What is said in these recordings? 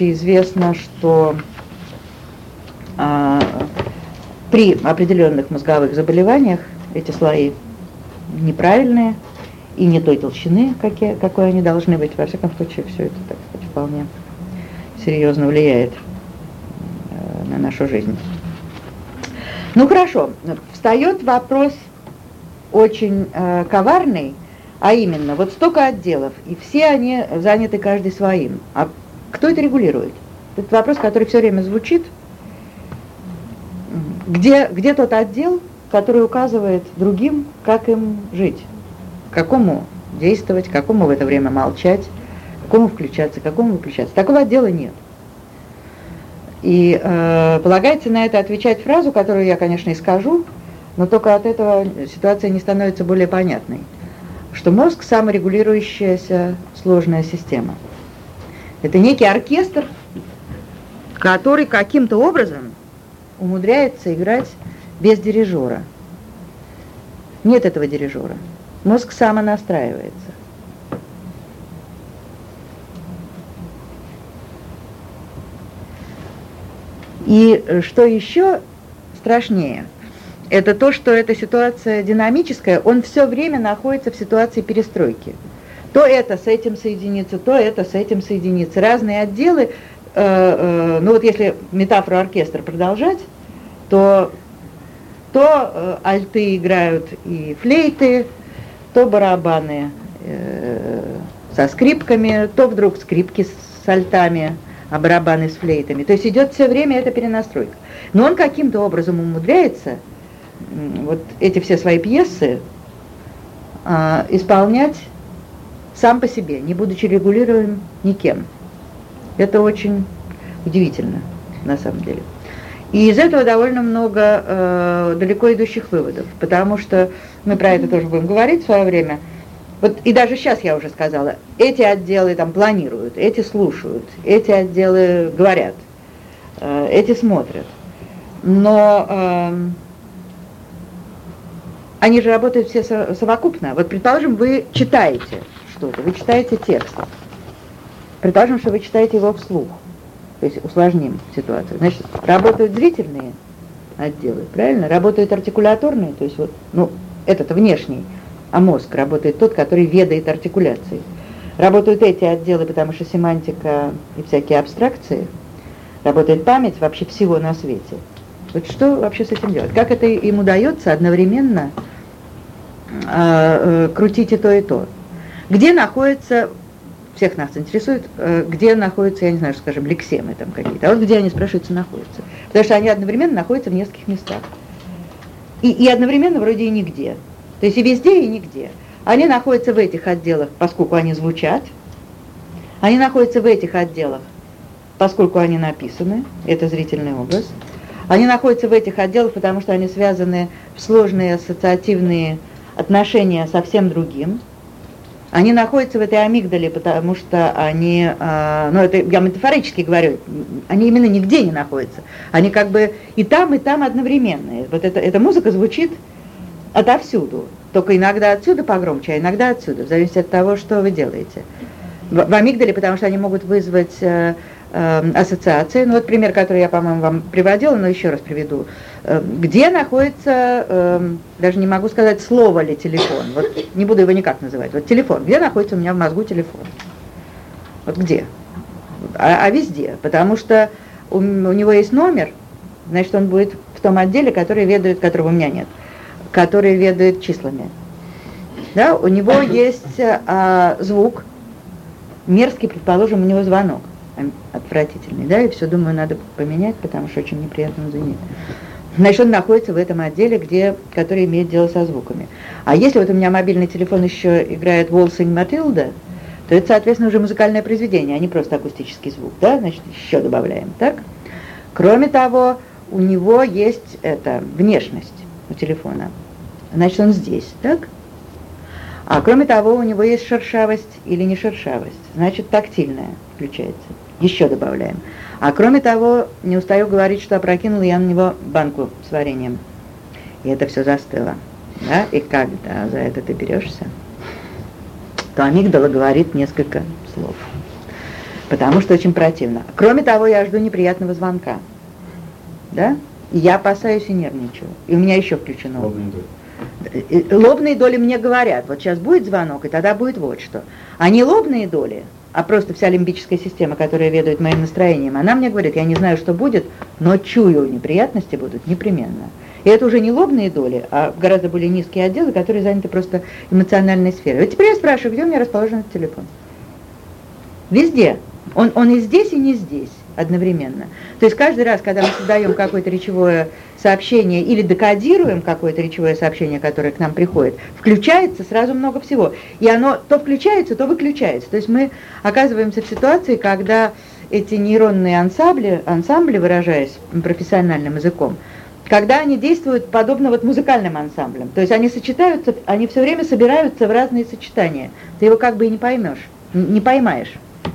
Известно, что а, при определенных мозговых заболеваниях эти слои неправильные и не той толщины, какие, какой они должны быть. Во всяком случае, все это так сказать, вполне серьезно влияет э, на нашу жизнь. Ну хорошо, встает вопрос очень э, коварный, а именно, вот столько отделов, и все они заняты каждый своим. А кто это регулирует? Это вопрос, который все время звучит. Где, где тот отдел, который указывает другим, как им жить? Какому действовать, какому в это время молчать, какому включаться, какому выключаться. Такого отдела нет. И э, полагается на это отвечать фразу, которую я, конечно, и скажу, но только от этого ситуация не становится более понятной, что мозг саморегулирующаяся сложная система. Это некий оркестр, который каким-то образом умудряется играть без дирижера. Нет этого дирижера. Мозг самонастраивается. И что еще страшнее, это то, что эта ситуация динамическая, он все время находится в ситуации перестройки. То это с этим соединится, то это с этим соединится. Разные отделы, э, э, ну вот если метафору оркестра продолжать, то то э, альты играют и флейты, то барабаны э, со скрипками, то вдруг скрипки с альтами, а барабаны с флейтами. То есть идет все время эта перенастройка. Но он каким-то образом умудряется вот эти все свои пьесы э, исполнять сам по себе, не будучи регулируем никем. Это очень удивительно, на самом деле. И из этого довольно много э, далеко идущих выводов, потому что мы про это тоже будем говорить в свое время. Вот и даже сейчас я уже сказала, эти отделы там планируют, эти слушают, эти отделы говорят, э, эти смотрят. Но э, они же работают все совокупно. Вот предположим, вы читаете что-то, вы читаете текст. Предположим, что вы читаете его вслух. То есть усложним ситуацию. Значит, работают зрительные отделы, правильно? Работают артикуляторные, то есть вот, ну, этот внешний, а мозг работает тот, который ведает артикуляцией. Работают эти отделы, потому что семантика и всякие абстракции. Работает память вообще всего на свете. Вот что вообще с этим делать? Как это им удается одновременно э, э, крутить и то, и то? Где находится, всех нас интересует, э, где находятся, я не знаю, скажем, лексемы там какие-то, а вот где они, спрашиваются, находятся. Потому что они одновременно находятся в нескольких местах. И, и одновременно вроде и нигде. То есть и везде, и нигде. Они находятся в этих отделах, поскольку они звучат. Они находятся в этих отделах, поскольку они написаны. Это зрительный образ. Они находятся в этих отделах, потому что они связаны в сложные ассоциативные отношения со всем другим. Они находятся в этой амигдале, потому что они, э, ну это я метафорически говорю, они именно нигде не находятся. Они как бы и там, и там одновременно. Вот это, эта музыка звучит отовсюду. Только иногда отсюда погромче, а иногда отсюда, в зависимости от того, что вы делаете. В, в амигдале, потому что они могут вызвать э, ассоциации. Ну вот пример, который я, по-моему, вам приводила, но еще раз приведу. Э, где находится, э, даже не могу сказать, слово ли телефон, вот не буду его никак называть, вот телефон, где находится у меня в мозгу телефон? Вот где? А, а везде, потому что у, у него есть номер, значит, он будет в том отделе, который ведает, которого у меня нет, который ведает числами. Да, у него есть а, звук, мерзкий, предположим, у него звонок отвратительный, да, и все, думаю, надо поменять, потому что очень неприятно звенит. Значит, он находится в этом отделе, где, который имеет дело со звуками. А если вот у меня мобильный телефон еще играет Волсинг Матилда, то это, соответственно, уже музыкальное произведение, а не просто акустический звук, да, значит, еще добавляем, так? Кроме того, у него есть эта внешность у телефона, значит, он здесь, так? А кроме того, у него есть шершавость или не шершавость, значит, тактильная включается, еще добавляем. А кроме того, не устаю говорить, что опрокинула я на него банку с вареньем. И это все застыло. Да? И когда за это ты берешься, то амигдала говорит несколько слов. Потому что очень противно. Кроме того, я жду неприятного звонка. Да? Я опасаюсь и нервничаю. И у меня еще включено. Лобные доли. Лобные доли мне говорят, вот сейчас будет звонок, и тогда будет вот что. А не лобные доли, а просто вся лимбическая система, которая ведает моим настроением, она мне говорит, я не знаю, что будет, но чую, неприятности будут непременно. И это уже не лобные доли, а гораздо более низкие отделы, которые заняты просто эмоциональной сферой. Вот теперь я спрашиваю, где у меня расположен этот телефон? Везде. Он, он и здесь, и не здесь одновременно. То есть каждый раз, когда мы создаем какое-то речевое сообщение или декодируем какое-то речевое сообщение, которое к нам приходит, включается сразу много всего. И оно то включается, то выключается. То есть мы оказываемся в ситуации, когда эти нейронные ансамбли, ансамбли выражаясь профессиональным языком, когда они действуют подобно вот музыкальным ансамблям. То есть они сочетаются, они все время собираются в разные сочетания. Ты его как бы и не поймешь, не поймаешь,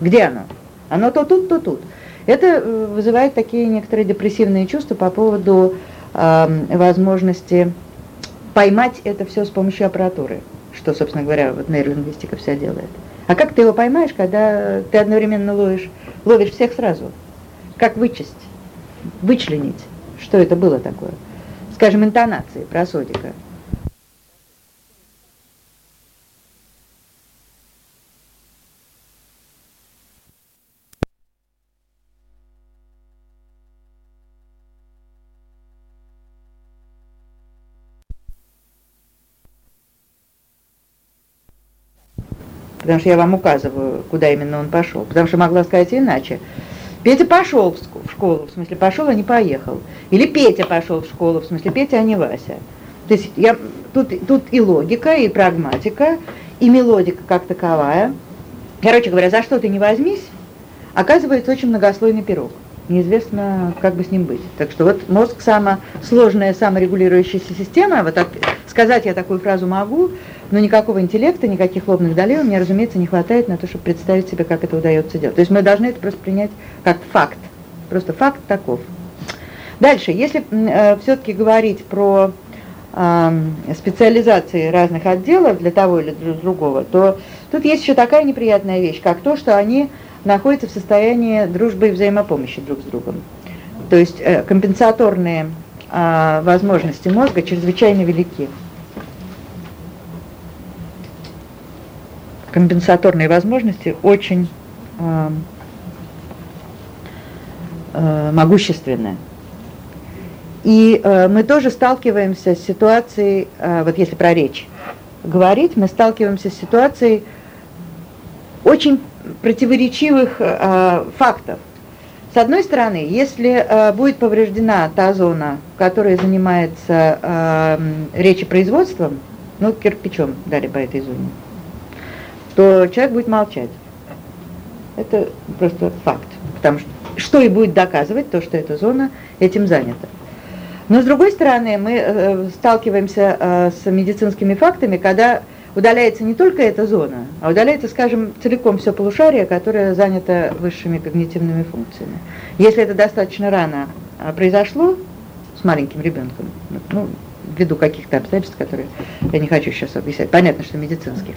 где оно. Оно то тут, то тут. Это э, вызывает такие некоторые депрессивные чувства по поводу э, возможности поймать это все с помощью аппаратуры, что, собственно говоря, вот нейролингвистика вся делает. А как ты его поймаешь, когда ты одновременно ловишь, ловишь всех сразу? Как вычесть, вычленить? Что это было такое? Скажем, интонации просодика. Потому что я вам указываю, куда именно он пошел, потому что могла сказать иначе. Петя пошел в школу, в смысле пошел, а не поехал. Или Петя пошел в школу, в смысле Петя, а не Вася. То есть я, тут, тут и логика, и прагматика, и мелодика как таковая. Короче говоря, за что ты не возьмись, оказывается очень многослойный пирог. Неизвестно, как бы с ним быть. Так что вот мозг самая сложная саморегулирующаяся система. Вот так, сказать я такую фразу могу, но никакого интеллекта, никаких лобных долей у меня, разумеется, не хватает на то, чтобы представить себе, как это удается делать. То есть мы должны это просто принять как факт. Просто факт таков. Дальше, если э, все-таки говорить про специализации разных отделов для того или для другого, то тут есть еще такая неприятная вещь, как то, что они находятся в состоянии дружбы и взаимопомощи друг с другом. То есть э, компенсаторные э, возможности мозга чрезвычайно велики. компенсаторные возможности очень э, могущественны. И э, мы тоже сталкиваемся с ситуацией, вот если про речь говорить, мы сталкиваемся с ситуацией очень противоречивых фактов. С одной стороны, если э, будет повреждена та зона, которая занимается э, речепроизводством, ну, кирпичом дали по этой зоне, то человек будет молчать. Это просто факт. Потому что что и будет доказывать то, что эта зона этим занята. Но с другой стороны, мы э, сталкиваемся э, с медицинскими фактами, когда удаляется не только эта зона, а удаляется, скажем, целиком все полушарие, которое занято высшими когнитивными функциями. Если это достаточно рано э, произошло с маленьким ребенком, ну, ввиду каких-то обстоятельств, которые я не хочу сейчас объяснять, понятно, что медицинских,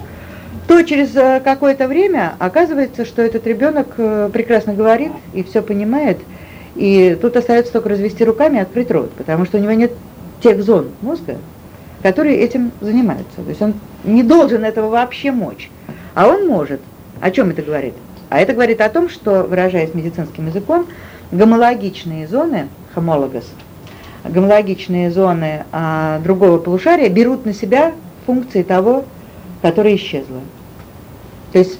то через э, какое-то время оказывается, что этот ребенок э, прекрасно говорит и все понимает, и тут остается только развести руками и открыть рот, потому что у него нет тех зон мозга, которые этим занимаются. То есть он не должен этого вообще мочь, а он может. О чем это говорит? А это говорит о том, что, выражаясь медицинским языком, гомологичные зоны, homologous, гомологичные зоны а, другого полушария берут на себя функции того, которая исчезла. То есть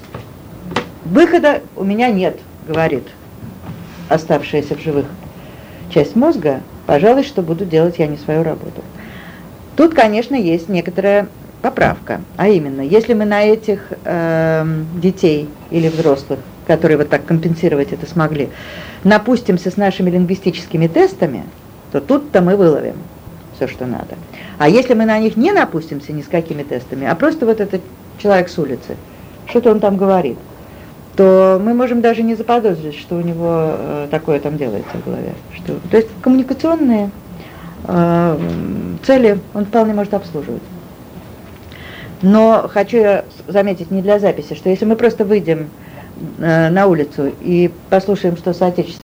выхода у меня нет, говорит оставшаяся в живых часть мозга, пожалуй, что буду делать я не свою работу. Тут, конечно, есть некоторая поправка, а именно, если мы на этих э, детей или взрослых, которые вот так компенсировать это смогли, напустимся с нашими лингвистическими тестами, то тут-то мы выловим все, что надо. А если мы на них не напустимся ни с какими тестами, а просто вот этот человек с улицы, что-то он там говорит, то мы можем даже не заподозрить, что у него э, такое там делается в голове. Что, то есть коммуникационные цели он вполне может обслуживать. Но хочу заметить не для записи, что если мы просто выйдем э, на улицу и послушаем, что соотечественники